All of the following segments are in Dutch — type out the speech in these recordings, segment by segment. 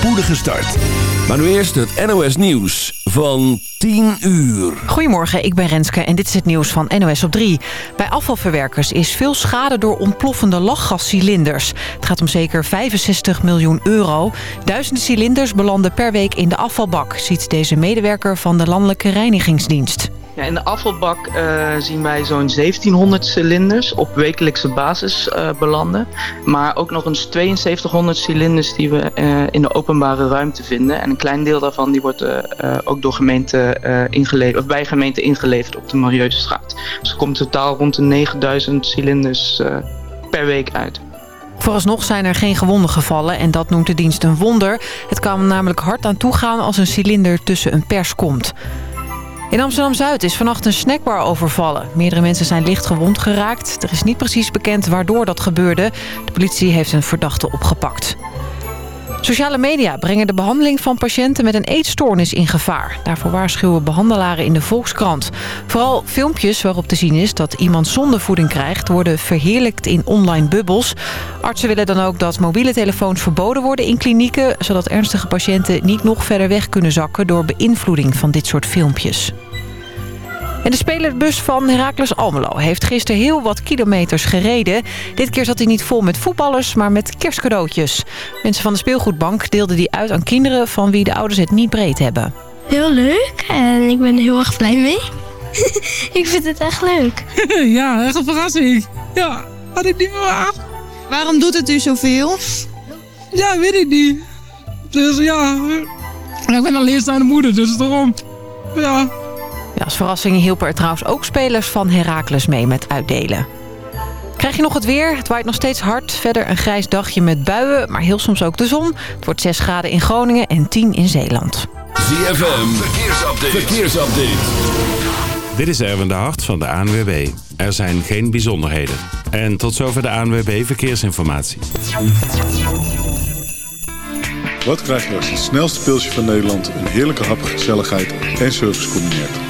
spoedige start. Maar nu eerst het NOS Nieuws van 10 uur. Goedemorgen, ik ben Renske en dit is het nieuws van NOS op 3. Bij afvalverwerkers is veel schade door ontploffende lachgascilinders. Het gaat om zeker 65 miljoen euro. Duizenden cilinders belanden per week in de afvalbak... ziet deze medewerker van de Landelijke Reinigingsdienst. Ja, in de afvalbak uh, zien wij zo'n 1700 cilinders op wekelijkse basis uh, belanden. Maar ook nog eens 7200 cilinders die we uh, in de openbare ruimte vinden. En een klein deel daarvan die wordt ook door gemeente, ingeleverd, of bij gemeente ingeleverd op de Milieustraat. Dus er komt totaal rond de 9000 cilinders per week uit. Vooralsnog zijn er geen gewonden gevallen en dat noemt de dienst een wonder. Het kan namelijk hard aan toegaan als een cilinder tussen een pers komt. In Amsterdam-Zuid is vannacht een snackbar overvallen. Meerdere mensen zijn licht gewond geraakt. Er is niet precies bekend waardoor dat gebeurde. De politie heeft een verdachte opgepakt. Sociale media brengen de behandeling van patiënten met een eetstoornis in gevaar. Daarvoor waarschuwen behandelaren in de Volkskrant. Vooral filmpjes waarop te zien is dat iemand zonder voeding krijgt... worden verheerlijkt in online bubbels. Artsen willen dan ook dat mobiele telefoons verboden worden in klinieken... zodat ernstige patiënten niet nog verder weg kunnen zakken... door beïnvloeding van dit soort filmpjes. En de spelersbus van Heracles Almelo heeft gisteren heel wat kilometers gereden. Dit keer zat hij niet vol met voetballers, maar met kerstcadeautjes. Mensen van de speelgoedbank deelden die uit aan kinderen... van wie de ouders het niet breed hebben. Heel leuk en ik ben er heel erg blij mee. ik vind het echt leuk. ja, echt een verrassing. Ja, had ik niet verwacht. Waarom doet het u zoveel? Ja, weet ik niet. Dus ja, ik ben alleenstaande moeder, dus daarom. Ja, als verrassing hielpen er trouwens ook spelers van Heracles mee met uitdelen. Krijg je nog het weer? Het waait nog steeds hard. Verder een grijs dagje met buien, maar heel soms ook de zon. Het wordt 6 graden in Groningen en 10 in Zeeland. ZFM, verkeersupdate. verkeersupdate. Dit is Erwin de Hart van de ANWB. Er zijn geen bijzonderheden. En tot zover de ANWB Verkeersinformatie. Wat krijg je als het snelste pilsje van Nederland... een heerlijke hap, gezelligheid en service combineert?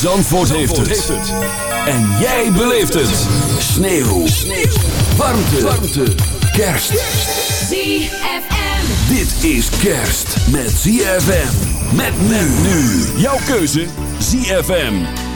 Zandvoort, heeft, het. En jij beleeft het. Sneeuw. Sneeuw. Warmte. Warmte. Kerst. ZFM. Dit is kerst met ZFM. Met men nu. Jouw keuze. ZFM.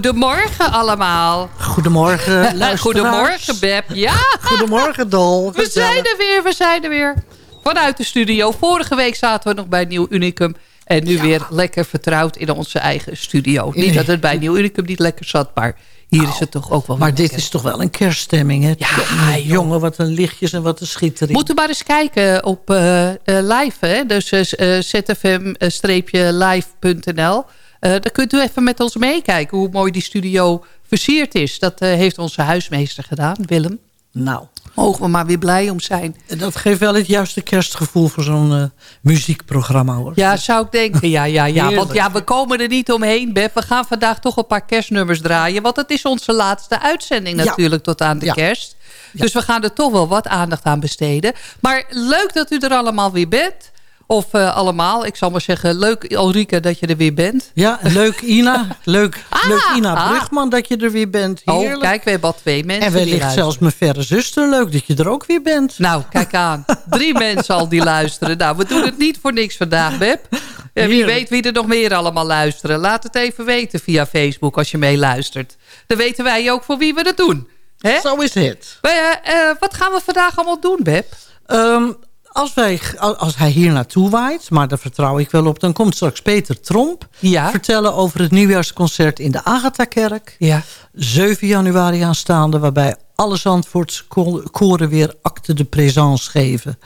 Goedemorgen allemaal. Goedemorgen, luisteraars. Goedemorgen, Beb. Ja, Goedemorgen, Dol. we zijn er weer, we zijn er weer. Vanuit de studio. Vorige week zaten we nog bij Nieuw Unicum. En nu weer lekker vertrouwd in onze eigen studio. Niet dat het bij Nieuw Unicum niet lekker zat, maar hier is het toch ook wel Maar dit is toch wel een kerststemming, hè? jongen, jongen, wat een lichtjes en wat een schittering. Moeten maar eens kijken op eh, eh, live. Hè? Dus eh, eh, zfm-live.nl. Eh daar kunt u even met ons meekijken hoe mooi die studio versierd is. Dat eh, heeft onze huismeester gedaan, Willem. Nou. Mogen we maar weer blij om zijn. Dat geeft wel het juiste kerstgevoel voor zo'n eh, muziekprogramma, hoor. Ja, zou ik denken. Ja, ja, ja. Want ja, we komen er niet omheen, Beb. We gaan vandaag toch een paar kerstnummers draaien. Want het is onze laatste uitzending Ja. natuurlijk tot aan de Ja. kerst. Dus we gaan er toch wel wat aandacht aan besteden. Maar leuk dat u er allemaal weer bent. Of eh, allemaal. Ik zal maar zeggen, leuk Ulrike dat je er weer bent. Ja, leuk Ina. Leuk, leuk Ina ah. Brugman dat je er weer bent. Oh, kijk, we hebben al twee mensen en wellicht zelfs mijn verre zuster. Leuk dat je er ook weer bent. Nou, kijk aan. Drie mensen al die luisteren. Nou, we doen het niet voor niks vandaag, Beb. En wie Heerlijk. weet wie er nog meer allemaal luisteren. Laat het even weten via Facebook als je meeluistert. Dan weten wij ook voor wie we dat doen. Hè? Zo is het. Maar, eh, eh, wat gaan we vandaag allemaal doen, Beb? Ehm, als, wij, als hij hier naartoe waait, maar daar vertrouw ik wel op... dan komt straks Peter Tromp Ja. vertellen over het nieuwjaarsconcert in de Agatha-kerk. Ja. 7 januari aanstaande, waarbij alle Zandvoortse ko- koren weer acte de présence geven.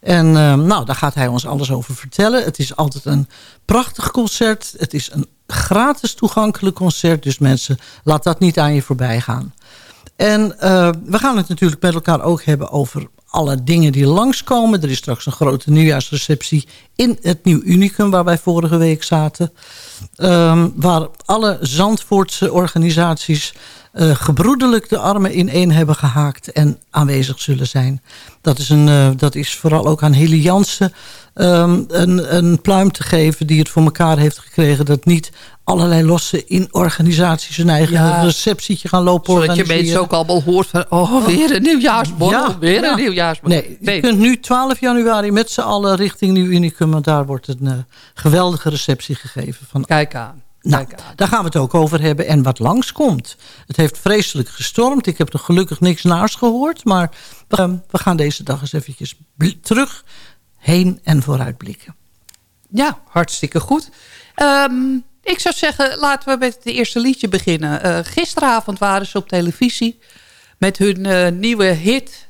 En ehm, nou, daar gaat hij ons alles over vertellen. Het is altijd een prachtig concert. Het is een gratis toegankelijk concert. Dus mensen, laat dat niet aan je voorbij gaan. En eh, we gaan het natuurlijk met elkaar ook hebben over alle dingen die langskomen. Er is straks een grote nieuwjaarsreceptie in het Nieuw Unicum... waar wij vorige week zaten. Ehm, waar alle Zandvoortse organisaties eh, gebroedelijk de armen ineen hebben gehaakt... en aanwezig zullen zijn. Dat is, een, eh, dat is vooral ook aan Hilly Jansen ehm, een, een pluim te geven... die het voor elkaar heeft gekregen... dat niet allerlei losse in organisaties hun eigen Ja. receptietje gaan lopen Zodat je mensen ook allemaal hoort van... oh, weer een nieuwjaarsborrel, Ja, weer ja. een nieuwjaarsborrel. Nee, je kunt nu 12 januari met z'n allen richting Nieuw Unicum... want daar wordt een eh, geweldige receptie gegeven. Van, Kijk aan. Nou, daar gaan we het ook over hebben en wat langskomt. Het heeft vreselijk gestormd. Ik heb er gelukkig niks naars gehoord. Maar we, we gaan deze dag eens eventjes terug, heen en vooruit blikken. Ja, hartstikke goed. Ehm, ik zou zeggen, laten we met het eerste liedje beginnen. Eh, gisteravond waren ze op televisie met hun eh, nieuwe hit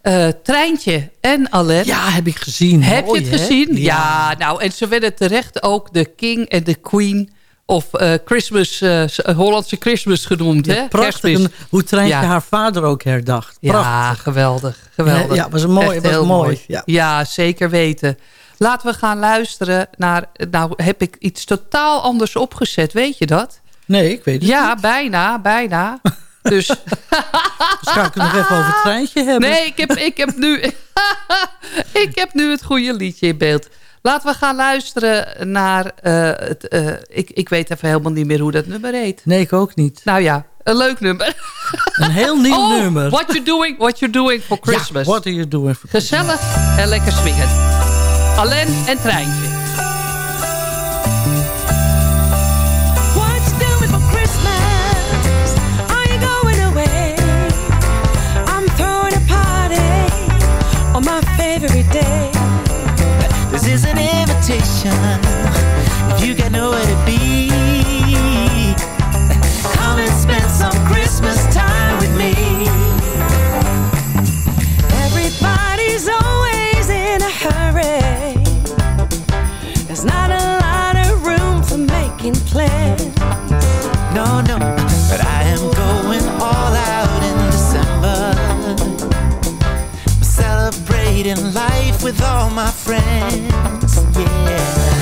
eh, Treintje en Alet. Ja, heb ik gezien. Heb Mooi, je het gezien? Ja. nou, en ze werden terecht ook de king en de queen of eh, Christmas, eh, Hollandse Christmas genoemd. Ja, hè? prachtig. En hoe Treintje Ja. haar vader ook herdacht. Ja, Prachtig. geweldig. geweldig. Ja, ja, was een mooi- Echt was heel mooi, ja. ja, zeker weten. Laten we gaan luisteren naar... Nou heb ik iets totaal anders opgezet, weet je dat? Nee, ik weet het Ja, niet. bijna, bijna. Dus... Dus ga ik het nog even over het treintje hebben. Nee, ik heb, ik heb, nu, ik heb nu het goede liedje in beeld. Laten we gaan luisteren naar... eh, het, eh, ik, ik weet even helemaal niet meer hoe dat nummer heet. Nee, ik ook niet. Nou ja, een leuk nummer. Een heel nieuw oh, nummer. What you doing, what you doing for Christmas. Ja, what are you doing for Gezellig en lekker swingen. Alain en Treintje. What you doing for Christmas? Are you going away? I'm throwing a party on my favorite day. This is an invitation. If you got nowhere to be, come and spend some Christmas time with me. Everybody's always in a hurry. There's not a lot of room for making plans. No, no, but I am going all out in December. Celebrating life with all my friends. Yeah.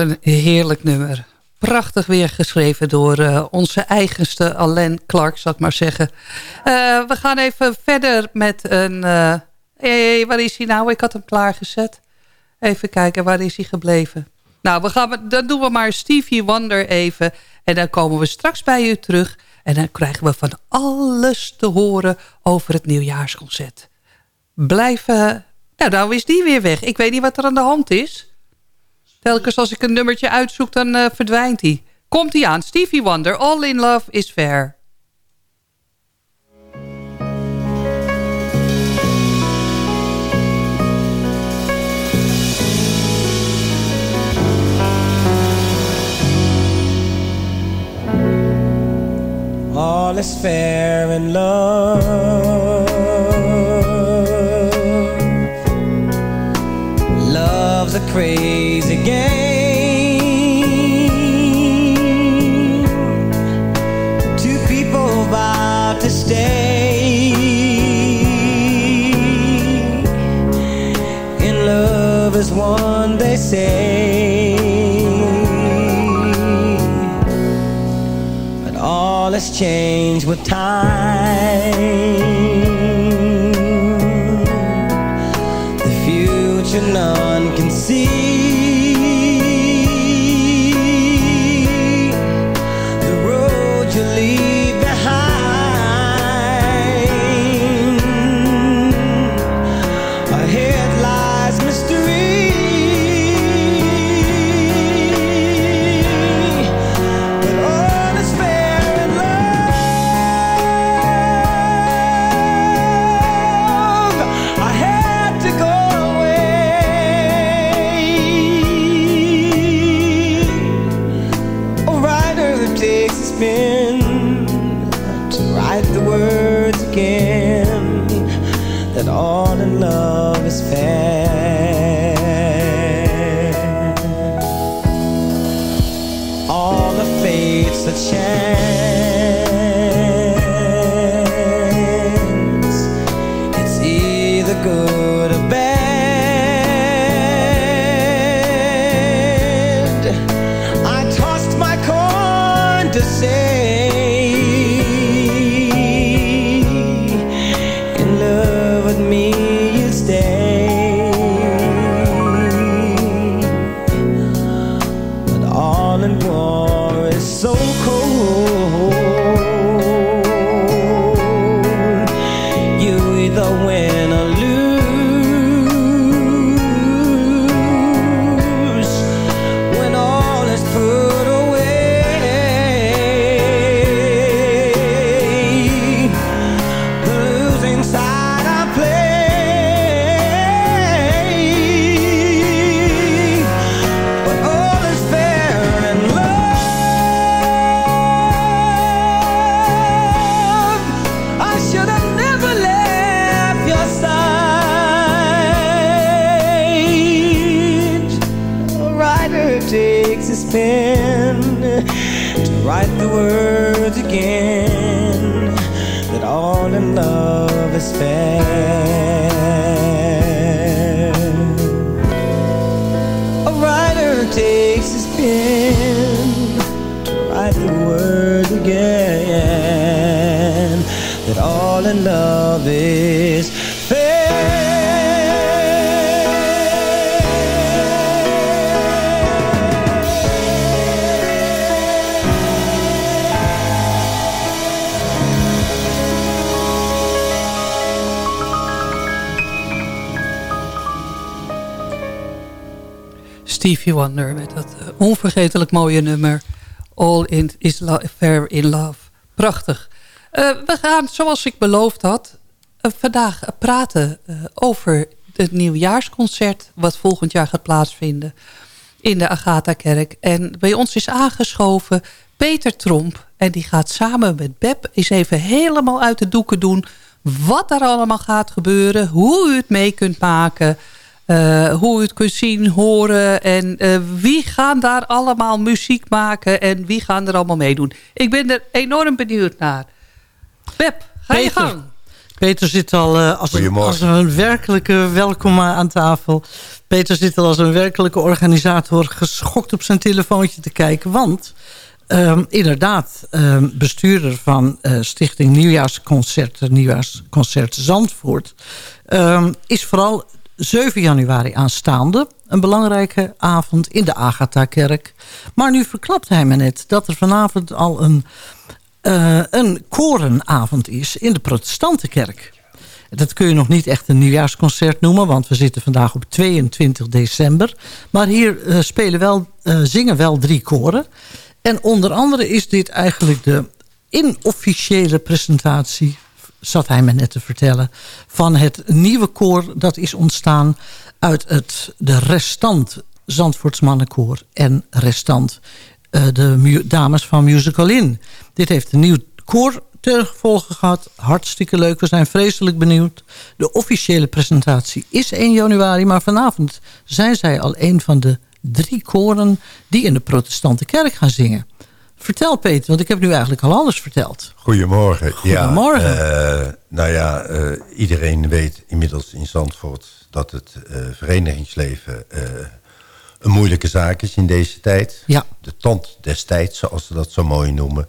Een heerlijk nummer. Prachtig weer geschreven door eh, onze eigenste Alain Clark, zal ik maar zeggen. Eh, we gaan even verder met een... eh hey, waar is hij nou? Ik had hem klaargezet. Even kijken, waar is hij gebleven? Nou, we gaan, dan doen we maar Stevie Wonder even. En dan komen we straks bij u terug. En dan krijgen we van alles te horen over het nieuwjaarsconcert. Blijf... eh, nou, nou is die weer weg. Ik weet niet wat er aan de hand is. Telkens als ik een nummertje uitzoek, dan eh, verdwijnt hij. Komt hij aan. Stevie Wonder, All in Love is Fair. All is fair in love. Love's a crazy so cold. Wonder met dat eh, onvergetelijk mooie nummer All in is Fair in Love. Prachtig. Eh, we gaan, zoals ik beloofd had, eh, vandaag praten over het nieuwjaarsconcert... wat volgend jaar gaat plaatsvinden in de Agatha-kerk. En bij ons is aangeschoven Peter Tromp. En die gaat samen met Beb eens even helemaal uit de doeken doen... wat er allemaal gaat gebeuren, hoe u het mee kunt maken... eh, hoe u het kunt zien, horen en eh, wie gaan daar allemaal muziek maken en wie gaan er allemaal meedoen. Ik ben er enorm benieuwd naar. Beb, ga je Peter. gang. Peter zit al eh, als, een, als een werkelijke welkom aan tafel. Peter zit al als een werkelijke organisator geschokt op zijn telefoontje te kijken. Want ehm, inderdaad, ehm, bestuurder van eh, Stichting Nieuwjaarsconcert, Nieuwjaarsconcert Zandvoort... ehm, is vooral 7 januari aanstaande. Een belangrijke avond in de Agatha-kerk. Maar nu verklapt hij me net dat er vanavond al een eh, een korenavond is in de protestantenkerk. Dat kun je nog niet echt een nieuwjaarsconcert noemen... want we zitten vandaag op 22 december. Maar hier eh, spelen wel, eh, zingen wel drie koren. En onder andere is dit eigenlijk de inofficiële presentatie... zat hij me net te vertellen... van het nieuwe koor dat is ontstaan uit het, de restant Zandvoorts mannenkoor... en restant eh, de dames van Musical In. Dit heeft een nieuw koor ten gevolge gehad. Hartstikke leuk. We zijn vreselijk benieuwd. De officiële presentatie is 1 januari. Maar vanavond zijn zij al een van de drie koren... die in de protestante kerk gaan zingen. Vertel Peter, want ik heb nu eigenlijk al alles verteld. Goedemorgen. Goedemorgen. Ja, eh, nou ja, eh, iedereen weet inmiddels in Zandvoort dat het eh, verenigingsleven een moeilijke zaak is in deze tijd. Ja. De tand destijds, zoals ze dat zo mooi noemen.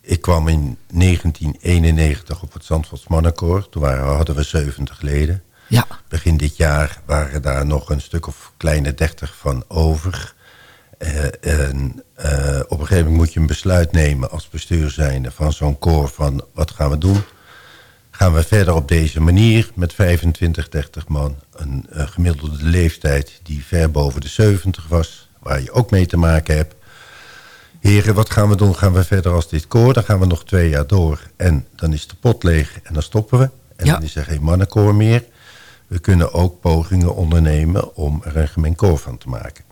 Ik kwam in 1991 op het Zandvoorts Mannenkoor. Toen waren, hadden we 70 leden. Ja. Begin dit jaar waren daar nog een stuk of kleine 30 van over. En op een gegeven moment moet je een besluit nemen als bestuur zijnde van zo'n koor van wat gaan we doen? Gaan we verder op deze manier met 25, 30 man? Een eh, gemiddelde leeftijd die ver boven de 70 was, waar je ook mee te maken hebt. Heren, wat gaan we doen? Gaan we verder als dit koor? Dan gaan we nog twee jaar door. En dan is de pot leeg en dan stoppen we. En dan is er geen mannenkoor meer. We kunnen ook pogingen ondernemen om er een gemeen koor van te maken.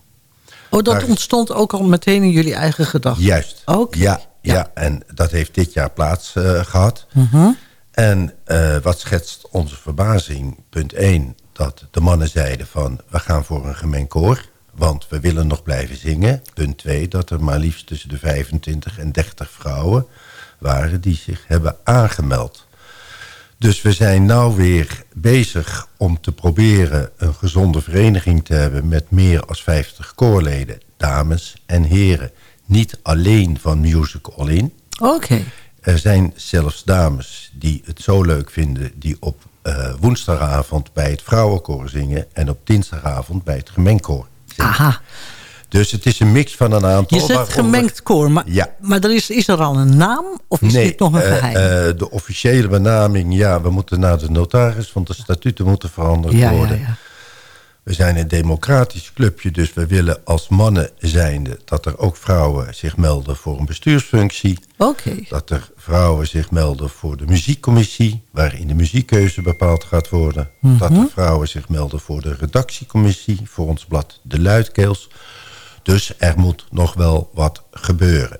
Oh, dat Maar- ontstond ook al meteen in jullie eigen gedachten? Juist. Oké. Ja, ja. en dat heeft dit jaar plaats eh, gehad. Mhm. En eh, wat schetst onze verbazing? Punt 1, dat de mannen zeiden van... we gaan voor een gemeen koor, want we willen nog blijven zingen. Punt 2, dat er maar liefst tussen de 25 en 30 vrouwen waren... die zich hebben aangemeld. Dus we zijn nou weer bezig om te proberen een gezonde vereniging te hebben... met meer dan 50 koorleden, dames en heren. Niet alleen van Music All In. Oké. Er zijn zelfs dames die het zo leuk vinden... die op eh, woensdagavond bij het vrouwenkoor zingen... en op dinsdagavond bij het gemengkoor zingen. Aha. Dus het is een mix van een aantal... Je zegt waaronder- gemengd koor, maar, Ja. maar er is, is er al een naam of is nee, dit nog een eh, geheim? eh, de officiële benaming, ja, we moeten naar de notaris... want de statuten moeten veranderd Ja, ja, worden. ja. We zijn een democratisch clubje, dus we willen als mannen zijnde... dat er ook vrouwen zich melden voor een bestuursfunctie. Oké. Dat er vrouwen zich melden voor de muziekcommissie... waarin de muziekkeuze bepaald gaat worden. Mhm. Dat er vrouwen zich melden voor de redactiecommissie... voor ons blad De Luidkeels. Dus er moet nog wel wat gebeuren.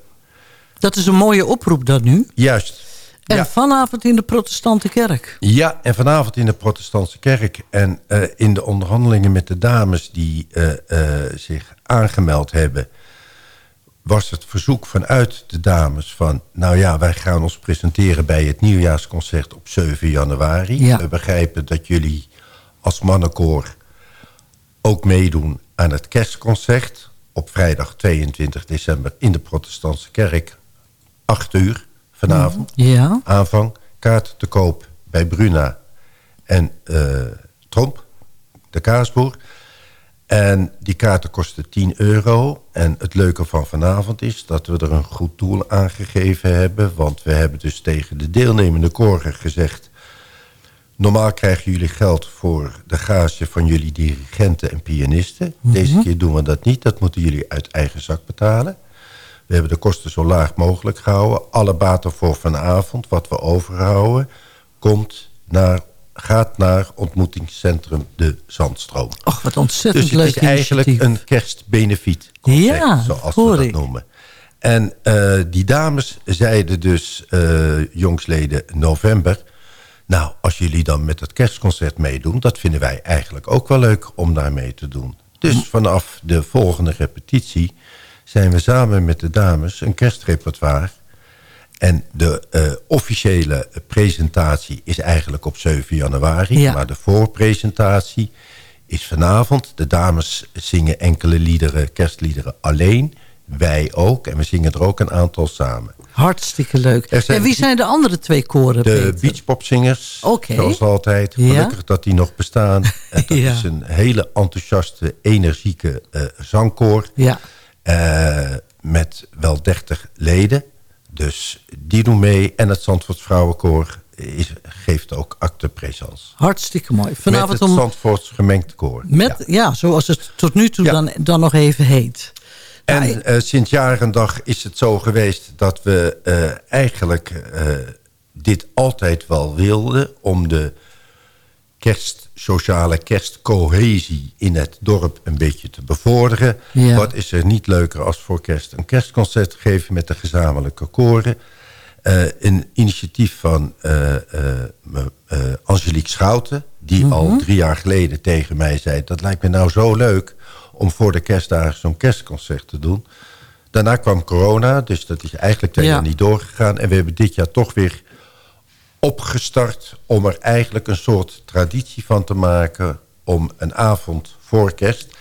Dat is een mooie oproep dan nu. Juist. En Ja. vanavond in de protestante kerk. Ja, en vanavond in de protestantse kerk. En eh, in de onderhandelingen met de dames die eh, eh, zich aangemeld hebben... was het verzoek vanuit de dames van... nou ja, wij gaan ons presenteren bij het nieuwjaarsconcert op 7 januari. Ja. We begrijpen dat jullie als mannenkoor ook meedoen aan het kerstconcert... op vrijdag 22 december in de protestantse kerk. 8 uur vanavond Ja. aanvang. Kaart te koop bij Bruna en eh, Tromp, de kaasboer. En die kaarten kosten 10 euro. En het leuke van vanavond is dat we er een goed doel aan gegeven hebben. Want we hebben dus tegen de deelnemende koren gezegd... Normaal krijgen jullie geld voor de gage van jullie dirigenten en pianisten. Deze keer doen we dat niet. Dat moeten jullie uit eigen zak betalen. We hebben de kosten zo laag mogelijk gehouden. Alle baten voor vanavond, wat we overhouden... komt naar, gaat naar ontmoetingscentrum De Zandstroom. Och, wat ontzettend dus het leuk is eigenlijk initiatief. een kerstbenefiet. Ja, zoals we dat ik. noemen. En eh, die dames zeiden dus, eh, jongsleden november... nou, als jullie dan met het kerstconcert meedoen... dat vinden wij eigenlijk ook wel leuk om daar mee te doen. Dus vanaf de volgende repetitie zijn we samen met de dames een kerstrepertoire... En de eh, officiële presentatie is eigenlijk op 7 januari. Ja. Maar de voorpresentatie is vanavond. De dames zingen enkele liederen, kerstliederen alleen. Wij ook. En we zingen er ook een aantal samen. Hartstikke leuk. En wie zijn de andere twee koren, De beachpopzingers, zoals altijd. Ja. Gelukkig dat die nog bestaan. En dat Ja. is een hele enthousiaste, energieke eh, zangkoor. Ja. Eh, met wel 30 leden. Dus die doen mee. En het Zandvoorts Vrouwenkoor is, geeft ook acte présence. Hartstikke mooi. Met Vanavond het om... Zandvoorts gemengd koor. Met, ja. zoals het tot nu toe dan, dan nog even heet. En eh, sinds jaar en dag is het zo geweest dat we eh, eigenlijk eh, dit altijd wel wilden... om de kerst, sociale kerstcohesie in het dorp een beetje te bevorderen. Ja. Wat is er niet leuker als voor kerst een kerstconcert geven met de gezamenlijke koren. Een initiatief van Angelique Schouten... die Mhm. al drie jaar geleden tegen mij zei... dat lijkt me nou zo leuk om voor de kerstdagen zo'n kerstconcert te doen. Daarna kwam corona, dus dat is eigenlijk twee Ja. jaar niet doorgegaan. En we hebben dit jaar toch weer opgestart... om er eigenlijk een soort traditie van te maken... om een avond voor kerst...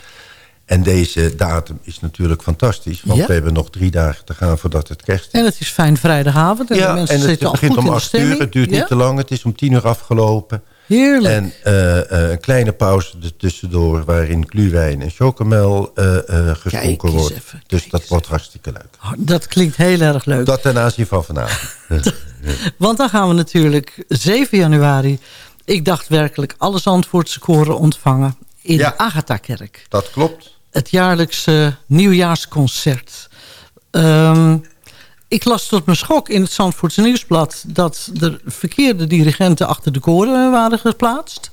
En deze datum is natuurlijk fantastisch. Want Ja. we hebben nog drie dagen te gaan voordat het kerst is. En het is fijn vrijdagavond. En de Ja, mensen en het zitten begint om de acht uur. Het duurt Ja? niet te lang. Het is om tien uur afgelopen. Heerlijk. En eh, eh, een kleine pauze er tussendoor... waarin gluwijn en chocomel eh, Kijk geschonken wordt. even, dus dat wordt hartstikke leuk. Dat klinkt heel erg leuk. Dat ten aanzien van vanavond. Want dan gaan we natuurlijk 7 januari... ik dacht werkelijk alle Zandvoortse koren ontvangen... in Ja. de Agatha-kerk. dat klopt. Het jaarlijkse nieuwjaarsconcert. Ehm, ik las tot mijn schok in het Zandvoortse Nieuwsblad... dat er verkeerde dirigenten achter de koren waren geplaatst.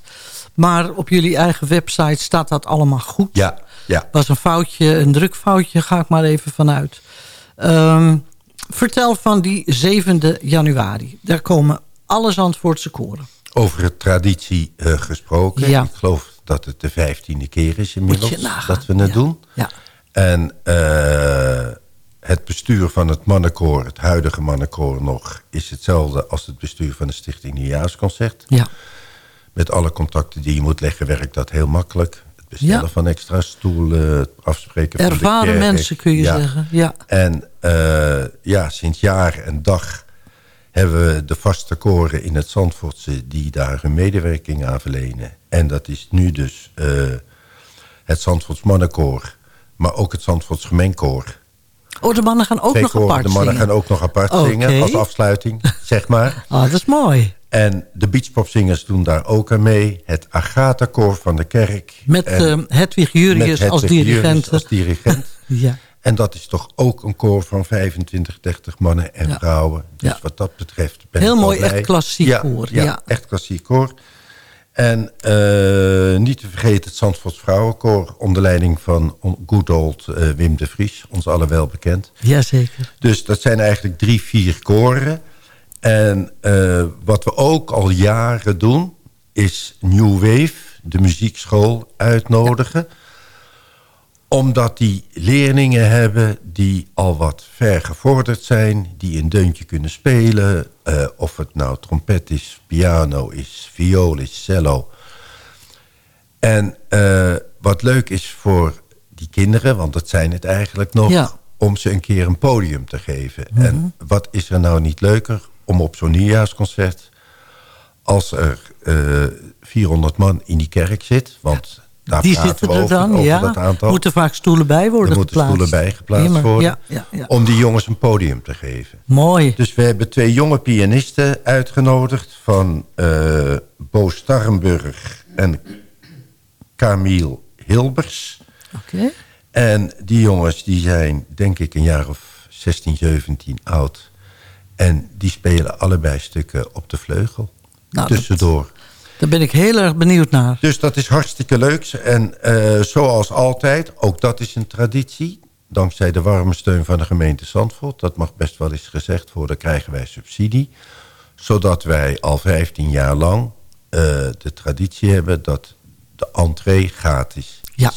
Maar op jullie eigen website staat dat allemaal goed. Ja, ja. was een foutje, een drukfoutje, ga ik maar even vanuit. Ehm, vertel van die 7e januari. Daar komen alle Zandvoortse koren. Over het traditie eh, gesproken. Ja. Ik geloof dat het de vijftiende keer is inmiddels dat we het doen. Ja. En eh, het bestuur van het mannenkoor, het huidige mannenkoor nog... is hetzelfde als het bestuur van de Stichting Nieuwjaarsconcert. Ja. Met alle contacten die je moet leggen werkt dat heel makkelijk. Het bestellen Ja. van extra stoelen, het afspreken van de Ervaren mensen kun je Ja. zeggen. Ja. En eh, ja, sinds jaar en dag hebben we de vaste koren in het Zandvoortse... die daar hun medewerking aan verlenen. En dat is nu dus eh, het Zandvoorts mannenkoor... maar ook het Zandvoorts gemeenkoor. Oh, de mannen gaan ook Twee nog koren. apart De mannen zingen. gaan ook nog apart zingen als afsluiting, zeg maar. Ah, dat is mooi. En de beachpopzingers doen daar ook aan mee. Het Agatha-koor van de kerk. Met eh, Hedwig Jurius met als dirigent. als dirigent. Ja. En dat is toch ook een koor van 25, 30 mannen en Ja. vrouwen. Dus Ja. wat dat betreft ben Heel ik mooi, echt klassiek ja, koor, ja. echt klassiek koor. En eh, niet te vergeten het Zandvoorts Vrouwenkoor... onder leiding van good old eh, Wim de Vries. Ons allen wel bekend. Jazeker. Dus dat zijn eigenlijk drie, vier koren. En eh, wat we ook al jaren doen... is New Wave, de muziekschool, uitnodigen. Omdat die leerlingen hebben die al wat ver gevorderd zijn... die een deuntje kunnen spelen. eh, of het nou trompet is, piano is, viool is, cello. En eh, wat leuk is voor die kinderen, want dat zijn het eigenlijk nog... Ja. om ze een keer een podium te geven. Mhm. En wat is er nou niet leuker om op zo'n nieuwjaarsconcert... als er eh 400 man in die kerk zit... want daar Die zitten er over, dan, over ja. dat aantal. Moeten vaak stoelen bij worden er moeten geplaatst. stoelen bij geplaatst worden... Ja, ja, ja. om die jongens een podium te geven. Mooi. Dus we hebben twee jonge pianisten uitgenodigd... van eh Bo Starrenburg en Camille Hilbers. Oké. En die jongens die zijn denk ik een jaar of 16, 17 oud. En die spelen allebei stukken op de vleugel. Nou, tussendoor. Daar ben ik heel erg benieuwd naar. Dus dat is hartstikke leuk. En eh, zoals altijd, ook dat is een traditie. Dankzij de warme steun van de gemeente Zandvoort. Dat mag best wel eens gezegd worden, krijgen wij subsidie. Zodat wij al 15 jaar lang eh, de traditie hebben dat de entree gratis Ja,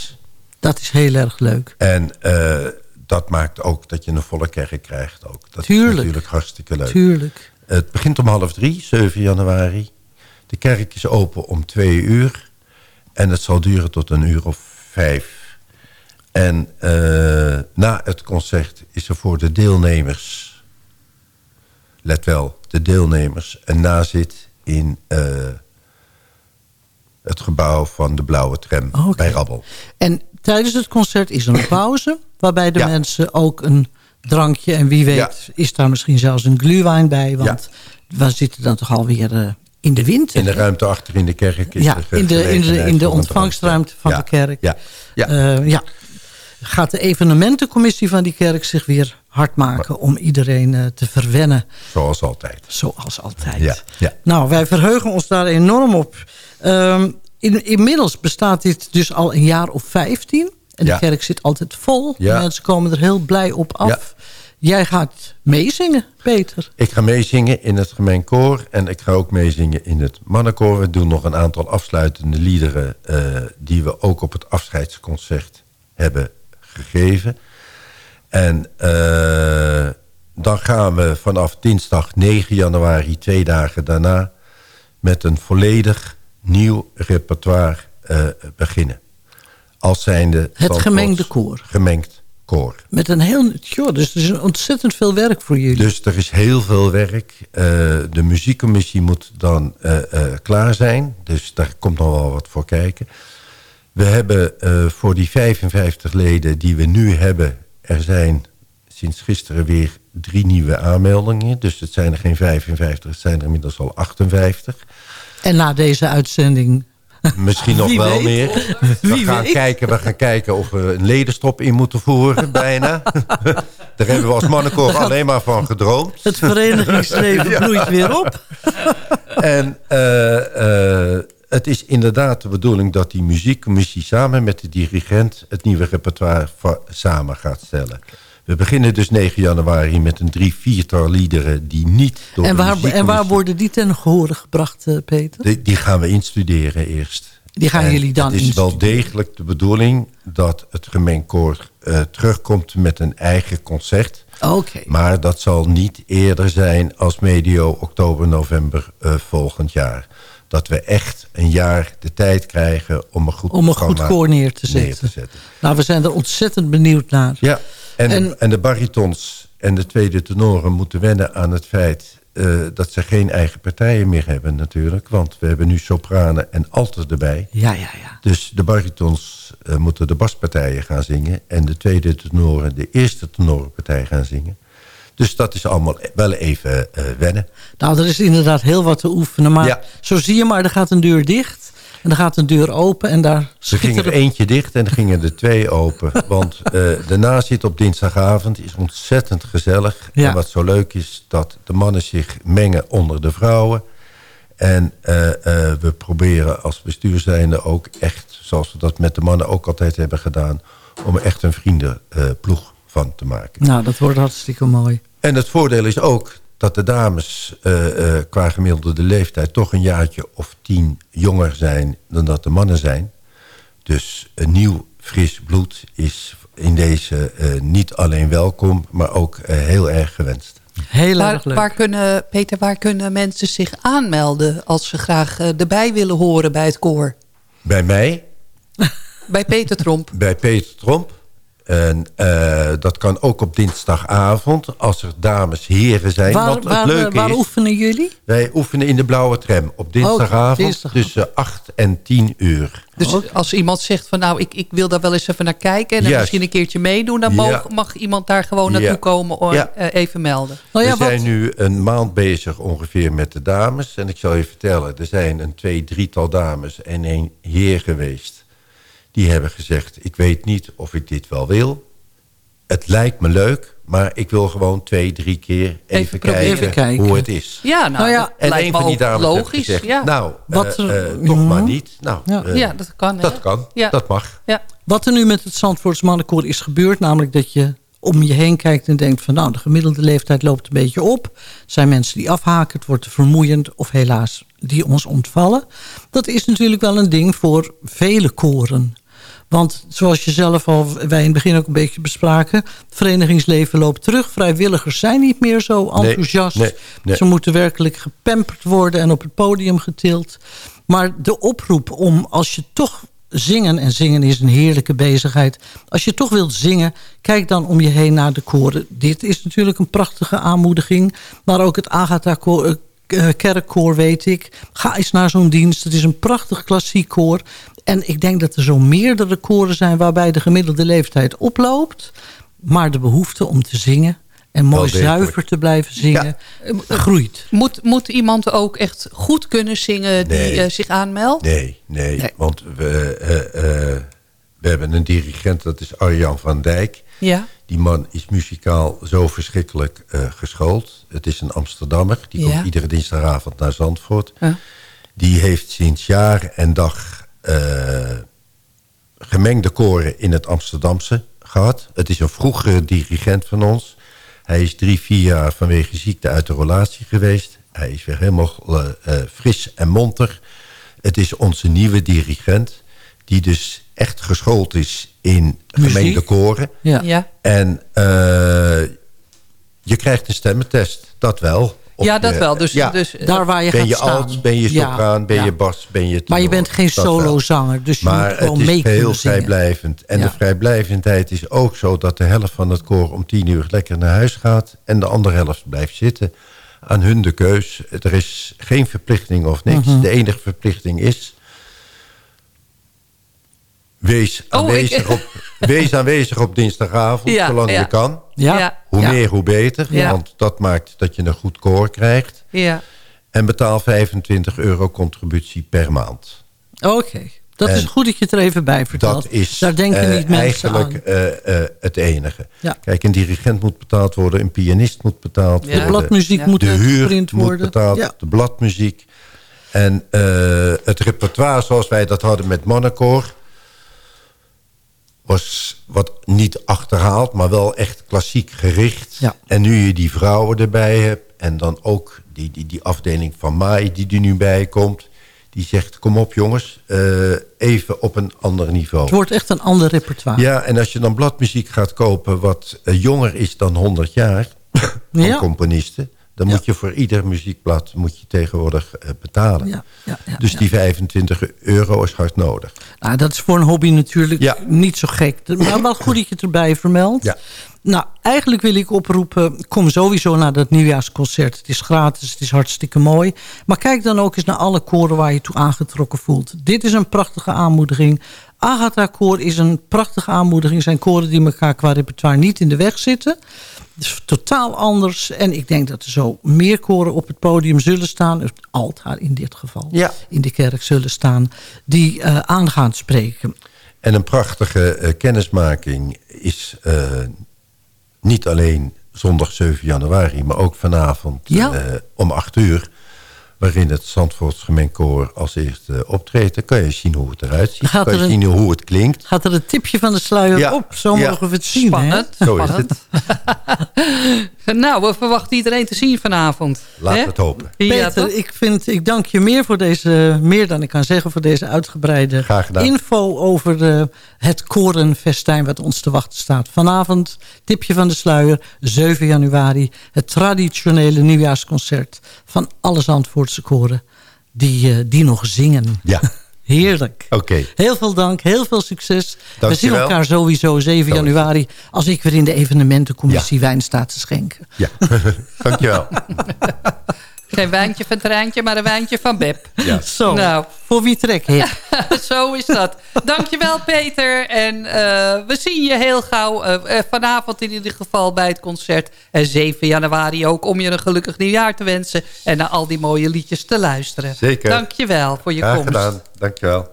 dat is heel erg leuk. En eh, dat maakt ook dat je een volle kerk krijgt. Ook. Dat Tuurlijk. is natuurlijk hartstikke leuk. Tuurlijk. Het begint om half drie, 7 januari. De kerk is open om twee uur. En het zal duren tot een uur of vijf. En eh, na het concert is er voor de deelnemers... let wel, de deelnemers... een nazit in eh, het gebouw van de Blauwe Tram Oké. bij Rabbel. En tijdens het concert is er een pauze... waarbij de Ja. mensen ook een drankje... en wie weet Ja. is daar misschien zelfs een glühwein bij... want we zitten dan toch alweer eh in de winter. In de ruimte achter in de kerk is ja, in de, in de, in de ontvangstruimte van Ja, de kerk. Ja, ja. Eh, ja. Gaat de evenementencommissie van die kerk zich weer hard maken... om iedereen eh, te verwennen. zoals altijd. Zoals altijd. Ja, ja. Nou, wij verheugen ons daar enorm op. Ehm, in, inmiddels bestaat dit dus al een jaar of 15. En de kerk zit altijd vol. Mensen komen er heel blij op af. Jij gaat meezingen, Peter. Ik ga meezingen in het gemeen koor en ik ga ook meezingen in het mannenkoor. We doen nog een aantal afsluitende liederen eh, die we ook op het afscheidsconcert hebben gegeven. En eh, dan gaan we vanaf dinsdag 9 januari, twee dagen daarna, met een volledig nieuw repertoire eh, beginnen. Als zijnde Het gemengde koor. Gemengd koor. Met een heel... Joh, dus er is ontzettend veel werk voor jullie. Dus er is heel veel werk. Eh, de muziekcommissie moet dan eh, eh, klaar zijn. Dus daar komt nog wel wat voor kijken. We hebben voor die 55 leden die we nu hebben... er zijn sinds gisteren weer drie nieuwe aanmeldingen. Dus het zijn er geen 55, het zijn er inmiddels al 58. En na deze uitzending... Misschien nog Wie wel weet. meer. We Wie gaan, weet. kijken, we gaan kijken of we een ledenstop in moeten voeren, bijna. Daar hebben we als mannenkoor alleen maar van gedroomd. Het verenigingsleven Ja. bloeit weer op. En eh, eh, het is inderdaad de bedoeling dat die muziekcommissie samen met de dirigent het nieuwe repertoire samen gaat stellen. We beginnen dus 9 januari met een drie, viertal liederen die niet door En de waar, en waar worden die ten gehore gebracht, eh, Peter? Die, die gaan we instuderen eerst. Die gaan En jullie dan Het is wel degelijk de bedoeling dat het gemeenkoor eh, terugkomt met een eigen concert. Oké. Maar dat zal niet eerder zijn als medio oktober, november eh, volgend jaar. Dat we echt een jaar de tijd krijgen om een goed Om een goed koor neer te zetten. Nou, we zijn er ontzettend benieuwd naar. Ja, en, En- en, de baritons en de tweede tenoren moeten wennen aan het feit... eh, dat ze geen eigen partijen meer hebben natuurlijk. Want we hebben nu sopranen en alten erbij. Ja, ja, ja. Dus de baritons eh, moeten de baspartijen gaan zingen... en de tweede tenoren de eerste tenorenpartij gaan zingen. Dus dat is allemaal wel even eh, wennen. Nou, er is inderdaad heel wat te oefenen. Maar Ja. zo zie je maar, er gaat een deur dicht. En er gaat een deur open. En daar Er schiet ging er eentje dicht en er gingen er twee open. Want eh de nazit op dinsdagavond is ontzettend gezellig. Ja. En wat zo leuk is, dat de mannen zich mengen onder de vrouwen. En eh, eh, we proberen als bestuur zijnde ook echt, zoals we dat met de mannen ook altijd hebben gedaan... om echt een vriendenploeg van te maken. Nou, dat wordt hartstikke mooi. En het voordeel is ook dat de dames eh, eh, qua gemiddelde leeftijd... toch een jaartje of tien jonger zijn dan dat de mannen zijn. Dus een nieuw fris bloed is in deze eh, niet alleen welkom... maar ook heel erg gewenst. Heel waar, erg leuk. waar kunnen, Peter, waar kunnen mensen zich aanmelden... als ze graag erbij willen horen bij het koor? Bij mij, Bij Peter Tromp. bij Peter Tromp. En eh, dat kan ook op dinsdagavond als er dames, heren zijn. Waar, het waar, leuke waar is, oefenen jullie? wij oefenen in de blauwe tram op dinsdagavond dinsdagavond. tussen 8 en 10 uur. Dus als iemand zegt van nou, ik, ik wil daar wel eens even naar kijken... en dan misschien een keertje meedoen... dan Ja. mag, mag iemand daar gewoon naartoe Ja. komen en Ja. eh, even melden. Nou ja, we wat- zijn nu een maand bezig ongeveer met de dames. En ik zal je vertellen, er zijn een twee, drietal dames en een heer geweest. Die hebben gezegd, ik weet niet of ik dit wel wil. Het lijkt me leuk, maar ik wil gewoon twee, drie keer even, kijken, Even kijken. hoe het is. Ja, nou, Nou ja, dat En lijkt een me van die dames heeft logisch. gezegd, ja. nou, Wat eh, er- eh, toch ja. maar niet. Nou, Ja. eh, ja, dat kan. hè? dat kan, Ja. dat mag. Ja. Wat er nu met het Zandvoorts mannenkoor is gebeurd... namelijk dat je om je heen kijkt en denkt van... nou, de gemiddelde leeftijd loopt een beetje op. Er zijn mensen die afhaken, het wordt vermoeiend... of helaas die ons ontvallen. Dat is natuurlijk wel een ding voor vele koren. Want zoals je zelf al, wij in het begin ook een beetje bespraken... het verenigingsleven loopt terug. Vrijwilligers zijn niet meer zo enthousiast. nee, nee. Ze moeten werkelijk gepamperd worden en op het podium getild. Maar de oproep om als je toch zingen... en zingen is een heerlijke bezigheid... als je toch wilt zingen, kijk dan om je heen naar de koren. Dit is natuurlijk een prachtige aanmoediging. Maar ook het Agatha-koor... eh, kerkkoor, weet ik. Ga eens naar zo'n dienst. Het is een prachtig klassiek koor. En ik denk dat er zo meerdere koren zijn... waarbij de gemiddelde leeftijd oploopt. Maar de behoefte om te zingen... en mooi zuiver te blijven zingen... eh, groeit. Moet, moet iemand ook echt goed kunnen zingen die Nee. eh, zich aanmeldt? Nee, nee, Nee. want we, eh, eh, we hebben een dirigent, dat is Arjan van Dijk. Ja. Die man is muzikaal zo verschrikkelijk eh, geschoold. Het is een Amsterdammer. Die Ja. komt iedere dinsdagavond naar Zandvoort. Ja. Die heeft sinds jaar en dag eh, gemengde koren in het Amsterdamse gehad. Het is een vroegere dirigent van ons. Hij is drie, vier jaar vanwege ziekte uit de relatie geweest. Hij is weer helemaal eh, eh, fris en monter. Het is onze nieuwe dirigent... die dus echt geschoold is in Muziek. gemengde koren. Ja. Ja. En eh, je krijgt een stemmentest, dat wel. Of Ja, dat je- wel. Dus- ja. dus, Daar waar je ben gaat je staan. alt, ben je Ja, sopraan, ben ja. je bas, ben je Maar je tenor. bent geen solozanger, dus je maar moet gewoon het mee is kunnen heel zingen. vrijblijvend. En Ja. de vrijblijvendheid is ook zo dat de helft van het koor om tien uur lekker naar huis gaat... en de andere helft blijft zitten. Aan hun de keus. Er is geen verplichting of niks. Mhm. De enige verplichting is... Wees Oh, aanwezig, ik- op, wees aanwezig op dinsdagavond, Ja, zolang ja. je kan. Ja. Ja. Hoe Ja. meer, hoe beter. Ja. Want dat maakt dat je een goed koor krijgt. Ja. En betaal 25 euro contributie per maand. Oké, dat En is goed dat je het er even bij vertelt. Dat is Daar denken eh, niet mensen eigenlijk aan. eh, eh, het enige. Ja. Kijk, een dirigent moet betaald worden, een pianist moet betaald Ja. worden. De bladmuziek Ja. moet de huur geprint moet worden. betaald, Ja. de bladmuziek. En eh, het repertoire zoals wij dat hadden met Mannenkoor... was wat niet achterhaald, maar wel echt klassiek gericht. Ja. En nu je die vrouwen erbij hebt... en dan ook die, die, die afdeling van Mai die er nu bij komt... die zegt, kom op jongens, eh, even op een ander niveau. Het wordt echt een ander repertoire. Ja, en als je dan bladmuziek gaat kopen wat eh, jonger is dan 100 jaar... van Ja. componisten... dan moet je voor ieder muziekblad moet je tegenwoordig eh, betalen. Ja, ja, ja, dus die 25 euro is hard nodig. Nou, dat is voor een hobby natuurlijk niet zo gek. Maar wel goed dat je het erbij vermeldt. Ja. Nou, eigenlijk wil ik oproepen... kom sowieso naar dat nieuwjaarsconcert. Het is gratis, het is hartstikke mooi. Maar kijk dan ook eens naar alle koren waar je toe aangetrokken voelt. Dit is een prachtige aanmoediging. Agatha Koor is een prachtige aanmoediging. Zijn koren die elkaar qua repertoire niet in de weg zitten. Het is totaal anders. En ik denk dat er zo meer koren op het podium zullen staan. Het altaar in dit geval. Ja. In de kerk zullen staan. Die eh, aan gaan spreken. En een prachtige eh, kennismaking is eh, niet alleen zondag 7 januari... maar ook vanavond Ja. eh, om 8 uur... waarin het Zandvoorts gemengkoor als eerste optreedt. Dan kan je zien hoe het eruit ziet. Gaat kan je een- zien hoe het klinkt. Gaat er een tipje van de sluier Ja, op? Zo ja. mogen we het zien. Spannend. Hè? Zo is het. Nou, we verwachten iedereen te zien vanavond. Laten we het hopen. Peter, ik, vind, ik dank je meer voor deze, meer dan ik kan zeggen, voor deze uitgebreide info over de, het korenfestijn wat ons te wachten staat. Vanavond, tipje van de sluier, 7 januari, het traditionele nieuwjaarsconcert van alle Zandvoortse koren die, eh, die nog zingen. Ja, Heerlijk. oké. Heel veel dank, heel veel succes. We zien elkaar sowieso 7 Zo is het. januari... als ik weer in de evenementencommissie wijn sta te schenken. Ja, dankjewel. Geen wijntje van Treintje, maar een wijntje van Beb. Ja. Zo, Nou. voor wie trek hit. Zo is dat. Dankjewel Peter. En eh, we zien je heel gauw eh, eh, vanavond in ieder geval bij het concert. En 7 januari ook om je een gelukkig nieuwjaar te wensen. En naar al die mooie liedjes te luisteren. Zeker. Dankjewel voor je Graag komst. gedaan. Dankjewel.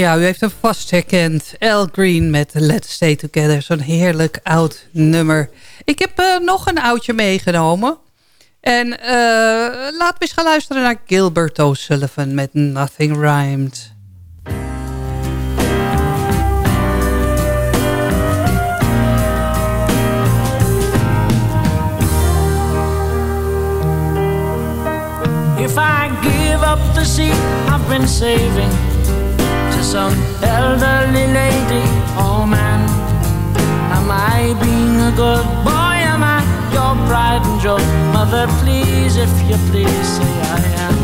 Ja, u heeft hem vast herkend. Al Green met Let's Stay Together. Zo'n heerlijk oud nummer. Ik heb eh, nog een oudje meegenomen. En eh, laten we eens gaan luisteren naar Gilbert O'Sullivan met Nothing Rhymed. If I give up the seat I've been saving some elderly lady, oh man, am I being a good boy? Am I your pride and joy? Mother, please, if you please, say I am.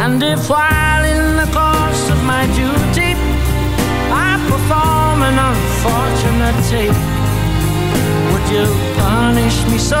And if while in the course of my duty I perform an unfortunate take, would you punish me so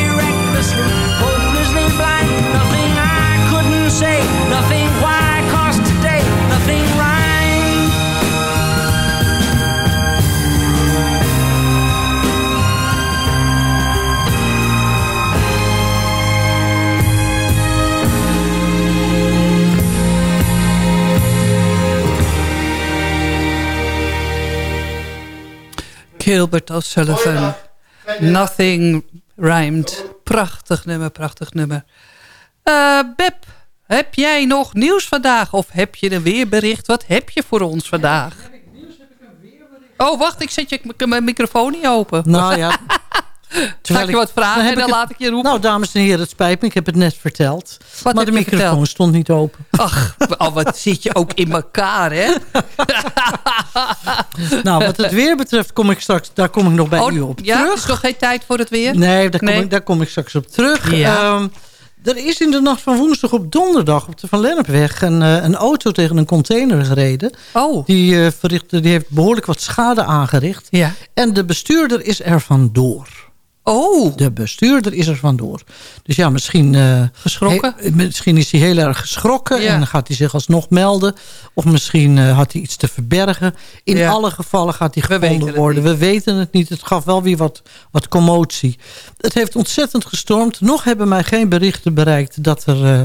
say, nothing why, cause today, nothing rhyme. Gilbert O'Sullivan. Nothing Rhymed. Prachtig nummer, prachtig nummer. Eh Beb, heb jij nog nieuws vandaag? Of heb je een weerbericht? Wat heb je voor ons vandaag? Oh, wacht, ik zet je mijn microfoon niet open. Nou ja, Ga ik je wat vragen dan heb en dan ik het- laat ik je roepen? Nou, dames en heren, het spijt me. Ik heb het net verteld. Wat maar heb de microfoon verteld? stond niet open. Ach, oh, wat zit je ook in elkaar, hè? nou, wat het weer betreft, kom ik straks, daar kom ik nog bij Oh, u op ja, terug. is nog geen tijd voor het weer? Nee, daar kom, Nee? Ik, daar kom ik straks op terug. Ja. Ehm, er is in de nacht van woensdag op donderdag op de Van Lennepweg... een, eh, een auto tegen een container gereden. Oh. Die, eh, verrichtte, die heeft behoorlijk wat schade aangericht. Ja. En de bestuurder is er vandoor. Oh. De bestuurder is er vandoor. Dus ja, misschien... eh, Geschrokken? he- misschien is hij heel erg geschrokken. Ja. En dan gaat hij zich alsnog melden. Of misschien eh, had hij iets te verbergen. In Ja. alle gevallen gaat hij gevonden worden. niet. We weten het niet. Het gaf wel weer wat, wat commotie. Het heeft ontzettend gestormd. Nog hebben mij geen berichten bereikt dat er... eh,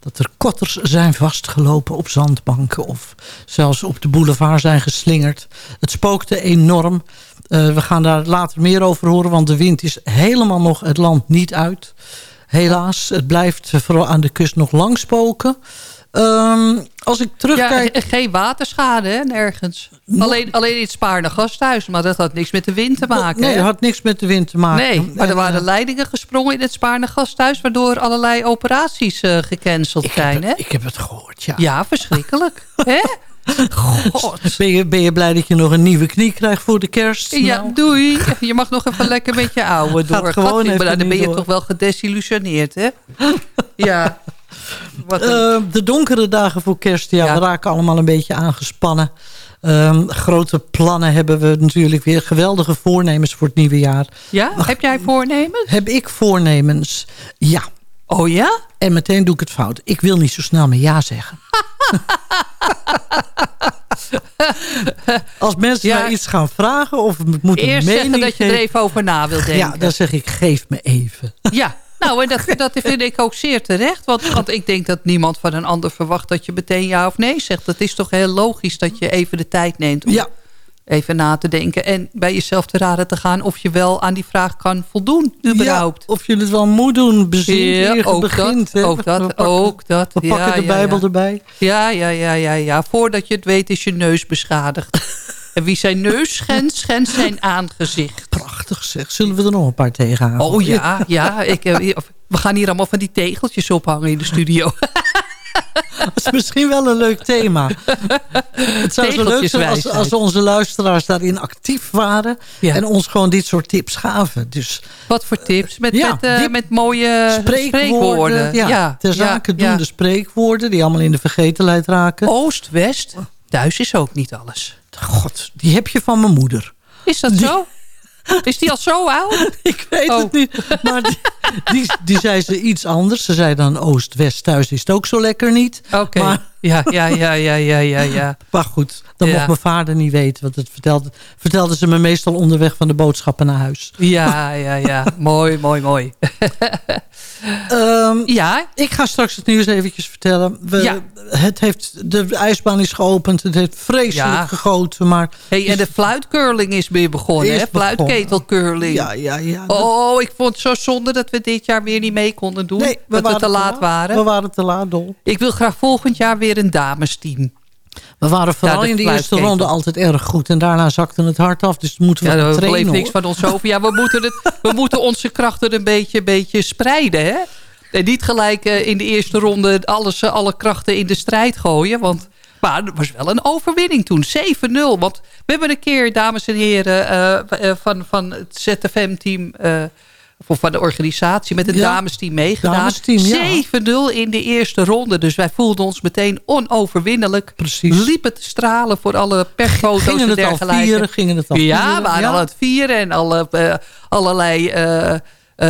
dat er kotters zijn vastgelopen op zandbanken... of zelfs op de boulevard zijn geslingerd. Het spookte enorm. Eh, we gaan daar later meer over horen... want de wind is helemaal nog het land niet uit. Helaas, het blijft vooral aan de kust nog lang spoken. Ehm, als ik terugkijk... Ja, geen waterschade, hè, nergens. Alleen, alleen in het Spaarne gasthuis, maar dat had niks met de wind te maken. nee, dat had niks met de wind te maken. Nee, maar er En, waren eh, leidingen gesprongen in het Spaarne gasthuis... waardoor allerlei operaties eh, gecanceld zijn, hè? Ik heb het gehoord, ja. Ja, verschrikkelijk. hè? God. Ben je, ben je blij dat je nog een nieuwe knie krijgt voor de kerst? Ja, Nou, doei. Je mag nog even lekker met je oude Gaat door. gewoon even maar dan ben je door. toch wel gedesillusioneerd, hè? ja. Wat een- Eh, de donkere dagen voor kerst, ja, Ja. we raken allemaal een beetje aangespannen. Ehm, grote plannen hebben we natuurlijk weer. Geweldige voornemens voor het nieuwe jaar. ja, heb jij voornemens? Heb ik voornemens? Ja. Oh ja? En meteen doe ik het fout. Ik wil niet zo snel mijn ja zeggen. Als mensen Ja. mij iets gaan vragen of het moet een Eerst mening zeggen dat je er even over na wil denken. Ja, dan zeg ik geef me even. Ja, nou, en dat, dat vind ik ook zeer terecht. Want, want ik denk dat niemand van een ander verwacht dat je meteen ja of nee zegt. Het is toch heel logisch dat je even de tijd neemt om Ja. Even na te denken. En bij jezelf te raden te gaan of je wel aan die vraag kan voldoen, überhaupt. Ja, of je het wel moet doen. Bezien Ja, ook begint. dat, ook dat, pakken- ook dat. We Ja, pakken de ja, Bijbel ja. erbij. Ja, ja, ja, ja, ja. Voordat je het weet is je neus beschadigd. en wie zijn neus schendt, schendt zijn aangezicht. Prachtig zeg. Zullen we er nog een paar tegenaan? Oh ja, ja. Ik, eh, we gaan hier allemaal van die tegeltjes ophangen in de studio. Dat is misschien wel een leuk thema. Het zou zo leuk zijn als, onze luisteraars daarin actief waren. Ja. En ons gewoon dit soort tips gaven. Dus Wat voor tips? Met, Ja, met, eh, met mooie spreekwoorden. spreekwoorden. Ja, ter zake doende spreekwoorden die allemaal in de vergetelheid raken. Oost, West. Thuis is ook niet alles. God, die heb je van mijn moeder. Is dat zo? Is die al zo oud? Ik weet Oh. het niet. Maar die, die, die zei ze iets anders. Ze zei dan Oost-West. Thuis is het ook zo lekker niet. Oké. Maar, Ja, ja, ja, ja, ja, ja, ja. maar goed, dat Ja. mocht mijn vader niet weten. Want dat vertelde, vertelde ze me meestal onderweg van de boodschappen naar huis. Ja, ja, ja. mooi, mooi, mooi. Ehm, Ja, Ik ga straks het nieuws eventjes vertellen. We, Ja. het heeft, de ijsbaan is geopend. Het heeft vreselijk Ja. gegoten. Maar hey, en de fluitcurling is weer begonnen, Is hè? Fluitketelcurling. ja, ja, ja. Oh, ik vond het zo zonde dat we dit jaar weer niet mee konden doen. Nee, dat we te laat waren. We waren te laat, Dol. Ik wil graag volgend jaar weer een damesteam. We waren vooral de in de eerste ronde altijd erg goed. En daarna zakte het hard af. Dus moeten we Ja, gaan er bleef trainen. niks van ons over. Ja, we moeten, het, we moeten onze krachten een beetje, beetje spreiden, hè? En niet gelijk eh, in de eerste ronde alles, eh, alle krachten in de strijd gooien. Want maar het was wel een overwinning toen. 7-0. Want we hebben een keer, dames en heren, eh, van, van het ZFM-team... of van de organisatie met het Ja, damesteam meegedaan. damesteam, ja. 7-0 in de eerste ronde. Dus wij voelden ons meteen onoverwinnelijk. Precies. Liepen te stralen voor alle persfoto's Gingen en het al dergelijke. vieren? Gingen het al Ja, vieren? we waren al aan het vieren en alle, eh, allerlei eh, eh,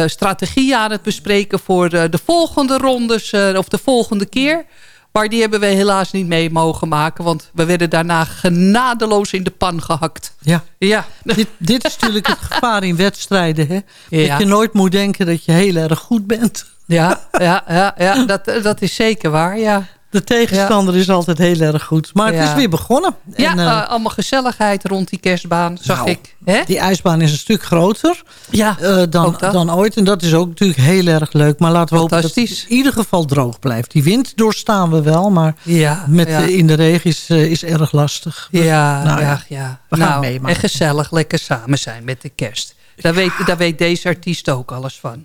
strategieën aan het bespreken voor de, de volgende rondes of de volgende keer. Maar die hebben we helaas niet mee mogen maken, want we werden daarna genadeloos in de pan gehakt. Ja. Ja, Dit, dit is natuurlijk het gevaar in wedstrijden. Hè? Ja. Dat je nooit moet denken dat je heel erg goed bent. ja, ja, ja, ja dat, dat is zeker waar, ja. De tegenstander is altijd heel erg goed. Maar het Ja. is weer begonnen. Ja, En, eh, eh, allemaal gezelligheid rond die kerstbaan, zag nou, ik. Hè? Die ijsbaan is een stuk groter Ja, eh, dan, dan ooit. En dat is ook natuurlijk heel erg leuk. Maar laten we hopen dat het in ieder geval droog blijft. Die wind doorstaan we wel. Maar Ja, met, in de regen is, is erg lastig. Ja, Nou ja, ja, we gaan nou, meemaken. En gezellig lekker samen zijn met de kerst. Daar weet, daar weet deze artiest ook alles van.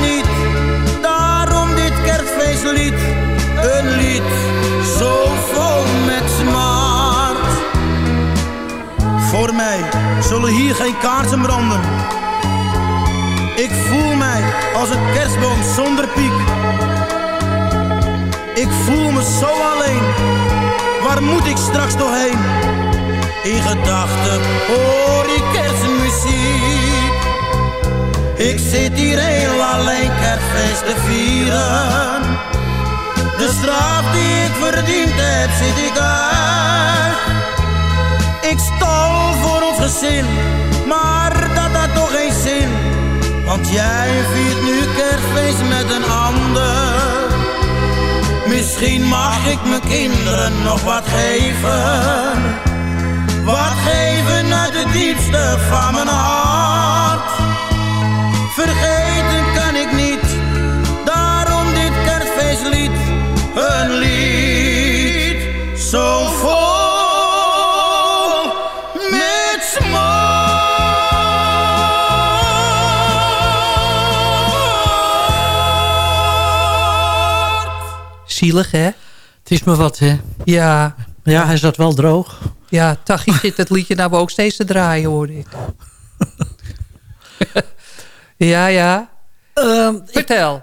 Niet, daarom dit kerstfeestlied. Een lied zo vol met smart. Voor mij zullen hier geen kaarsen branden. Ik voel mij als een kerstboom zonder piek. Ik voel me zo alleen, waar moet ik straks doorheen? In gedachten hoor ik kerstmuziek. Ik zit hier heel alleen kerstfeest te vieren. De straf die ik verdiend heb, zit ik uit. Ik stal voor ons gezin, maar dat had toch geen zin. Want jij viert nu kerstfeest met een ander. Misschien mag ik mijn kinderen nog wat geven. Wat geven uit het diepste van mijn hart. Zielig, hè? Het is me wat, hè? Ja. Ja, hij zat wel droog. Ja, Tachi zit het liedje nou ook steeds te draaien, hoorde ik. ja, ja. Vertel.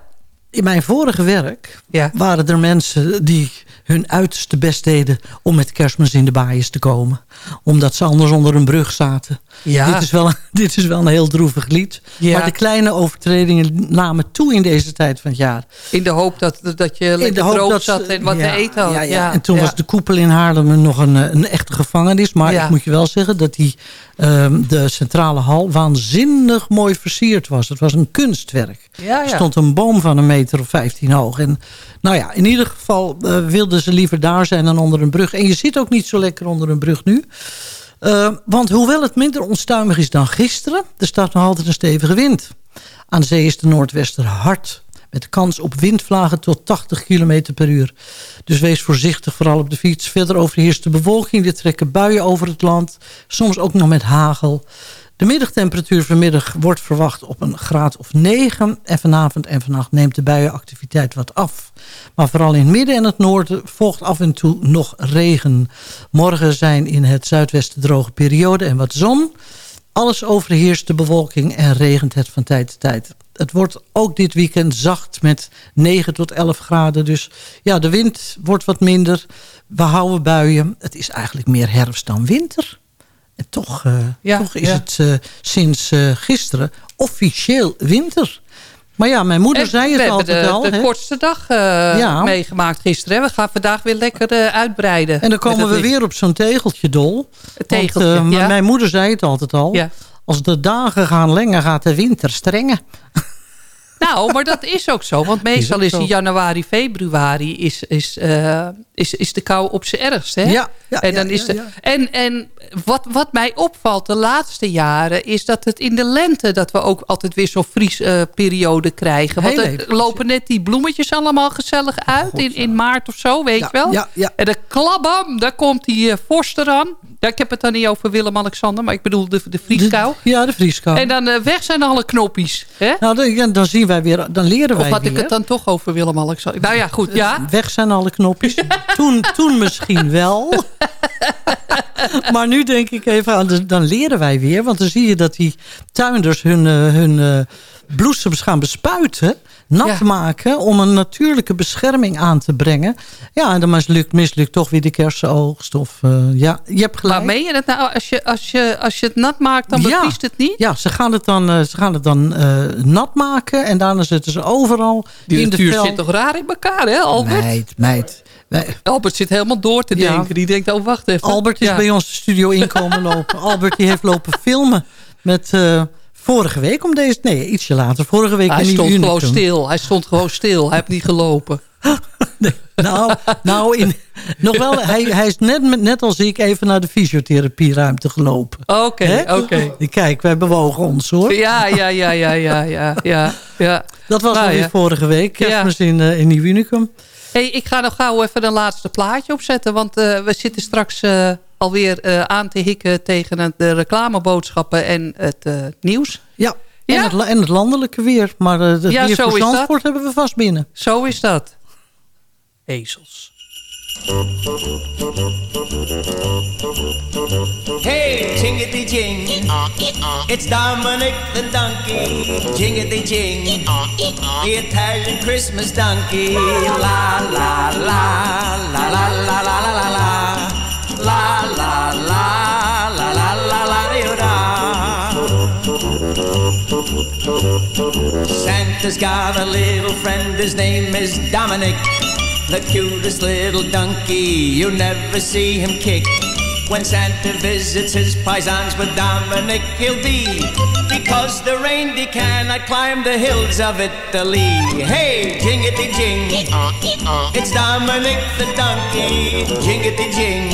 In mijn vorige werk waren er mensen die hun uiterste best deden... om met kerstmis in de baaiers te komen. Omdat ze anders onder een brug zaten. Ja. Dit, is wel, dit is wel een heel droevig lied. Ja. Maar de kleine overtredingen namen toe in deze tijd van het jaar. In de hoop dat, dat je lekker hoop droog dat zat en wat ja, te eten had. Ja, ja. En toen was de koepel in Haarlem nog een, een echte gevangenis. Maar ik moet je wel zeggen dat die, ehm, de centrale hal waanzinnig mooi versierd was. Het was een kunstwerk. Er stond een boom van een meter of 15 hoog. En nou ja, in ieder geval eh, wilden ze liever daar zijn dan onder een brug. En je zit ook niet zo lekker onder een brug nu. Eh, want hoewel het minder onstuimig is dan gisteren... er staat nog altijd een stevige wind. Aan zee is de noordwester hard... met kans op windvlagen tot 80 km per uur. Dus wees voorzichtig, vooral op de fiets. Verder overheerst de bewolking. Er trekken buien over het land. Soms ook nog met hagel. De middagtemperatuur vanmiddag wordt verwacht op een graad of 9. En vanavond en vannacht neemt de buienactiviteit wat af. Maar vooral in het midden en het noorden volgt af en toe nog regen. Morgen zijn in het zuidwesten droge perioden en wat zon. Alles overheerst de bewolking en regent het van tijd tot tijd. Het wordt ook dit weekend zacht met 9 tot 11 graden. Dus ja, de wind wordt wat minder. We houden buien. Het is eigenlijk meer herfst dan winter. En toch, eh, Ja, toch is het eh, sinds eh, gisteren officieel winter. Maar ja, mijn moeder En zei het altijd de, al. de hè. kortste dag Ja. meegemaakt gisteren. hè. We gaan vandaag weer lekker uitbreiden. En dan komen we weer op zo'n tegeltje, Dol. Het tegeltje, Want, ja. Mijn moeder zei het altijd al. Ja. Als de dagen gaan lengen, gaat de winter strengen. Nou, maar dat is ook zo. Want meestal is, in januari, februari is, is, eh, is, is de kou op zijn ergst. Hè? Ja, ja, en, dan ja, is de, en, en wat, wat mij opvalt de laatste jaren... is dat het in de lente... dat we ook altijd weer zo'n vriesperiode krijgen. Want er lopen net die bloemetjes allemaal gezellig uit... in, in maart of zo, weet je wel? ja, ja. En de klabam, daar komt die uh, vorst eraan. Ja, ik heb het dan niet over Willem-Alexander... maar ik bedoel de, de vrieskou. Ja, de vrieskou. En dan eh, weg zijn alle knoppies. Hè? Nou, dan, dan zien wij weer, dan leren Of wij had weer. ik het dan toch over Willem-Alexander? Nou ja, goed, ja. Weg zijn alle knopjes. Toen, toen misschien wel. maar nu denk ik even aan, dan leren wij weer. Want dan zie je dat die tuinders hun, eh, hun eh, bloesems gaan bespuiten. Nat Ja. maken om een natuurlijke bescherming aan te brengen. Ja, en dan mislukt, mislukt toch weer de kersenoogst. Of, eh, ja, je hebt gelijk. Maar meen je dat nou? Als je, als je, als je het nat maakt, dan Ja. bevriest het niet? Ja, ze gaan het dan, eh, ze gaan het dan eh, nat maken. En daarna zetten ze overal Die in de natuur zit toch raar in elkaar, hè Albert? Meid, meid. Wij- Albert zit helemaal door te Ja. denken. Die denkt, oh wacht even. Albert is Ja. bij ons de studio inkomen lopen. Albert die heeft lopen filmen met vorige week om deze... Nee, ietsje later. Vorige week Hij stond gewoon stil. Hij stond gewoon stil. Hij heeft niet gelopen. Nou, nou in, nog wel, hij, hij is net, net als ik even naar de fysiotherapieruimte gelopen. Oké, oké. Kijk, wij bewogen ons hoor. Ja, ja, ja, ja, ja, ja, ja, ja. Dat was Nou, alweer ja. vorige week. Ja. Kerstmis in, eh, in Nieuw Unicum. Hey, ik ga nog gauw even een laatste plaatje opzetten. Want eh, we zitten straks eh, alweer eh, aan te hikken tegen het, de reclameboodschappen en het eh, nieuws. Ja, Ja? En, het, en het landelijke weer. Maar eh, het Ja, weer voor. Zandvoort hebben we vast binnen. Zo is dat. Ezels. Hey, jingity jing. It's Dominic the donkey. Jingity jing. The Italian Christmas donkey. La la la la la la la la la la. La la la la la la. Santa's got a little friend, his name is Dominic. The cutest little donkey, you never see him kick. When Santa visits his paisans with Dominic, he'll be. Because the reindeer cannot climb the hills of Italy. Hey, jingity jing. It's Dominic the donkey. Jingity jing.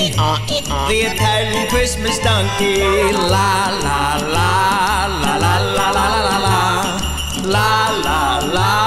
The Italian Christmas donkey. La la la la la la la la la la. La la la la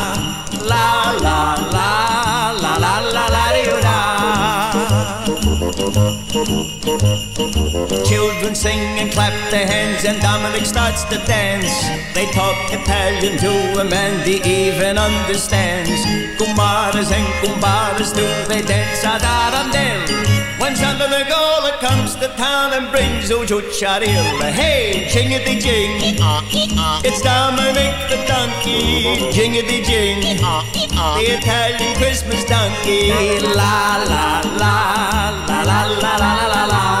Children sing and clap their hands and Dominic starts to dance. They talk Italian to him and he even understands. Kumbaras and kumbaras do they dance ad arandel. When Santa Nicola comes to town and brings Ujucharil, hey, jingity jing, it's Dominic the donkey, jingity jing, the Italian Christmas donkey, la la la la la la la la. La